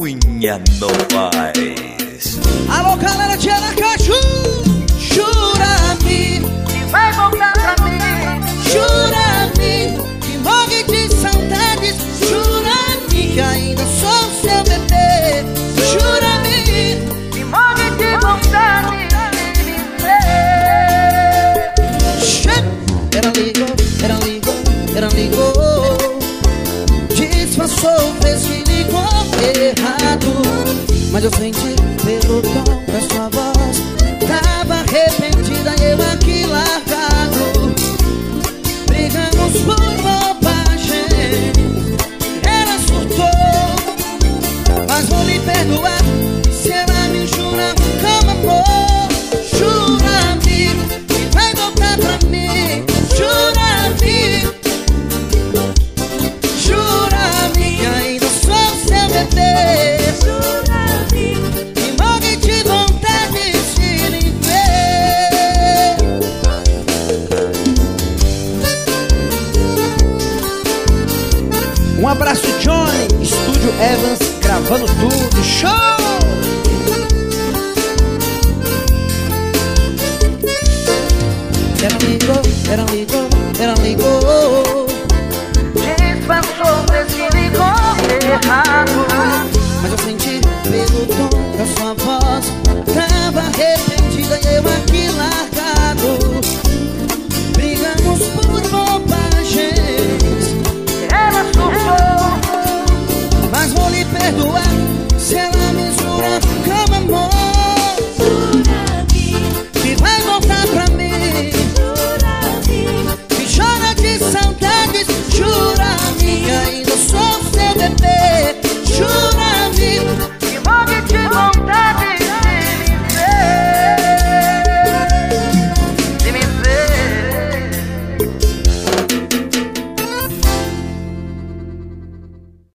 Cunha Novaes. Alô, galera de Aracaju, jura-me que vai voltar pra mim. Jura-me que morre de saudades. Jura-me que ainda sou seu bebê. Jura-me que morre de vontade de viver. Ela ligou, ela ligou, ela ligou. Disfarçou, fez que ligou. Mas eu senti pelo tom da sua voz. Tava arrependida e eu aqui largado. Brigamos por bobagem. Ela surtou, mas vou lhe perdoar. Se ela me jura como amor, jura-me que vai voltar pra mim. Jura-me, jura-me que ainda sou seu bebê. Um abraço, Johnny, Estúdio Evans, gravando tudo, show! Ela ligou, ela ligou, ela ligou fez que ligou errado. Mas eu senti pelo tom da sua voz Tava arrependida Perdoar. Se ela me jura como amor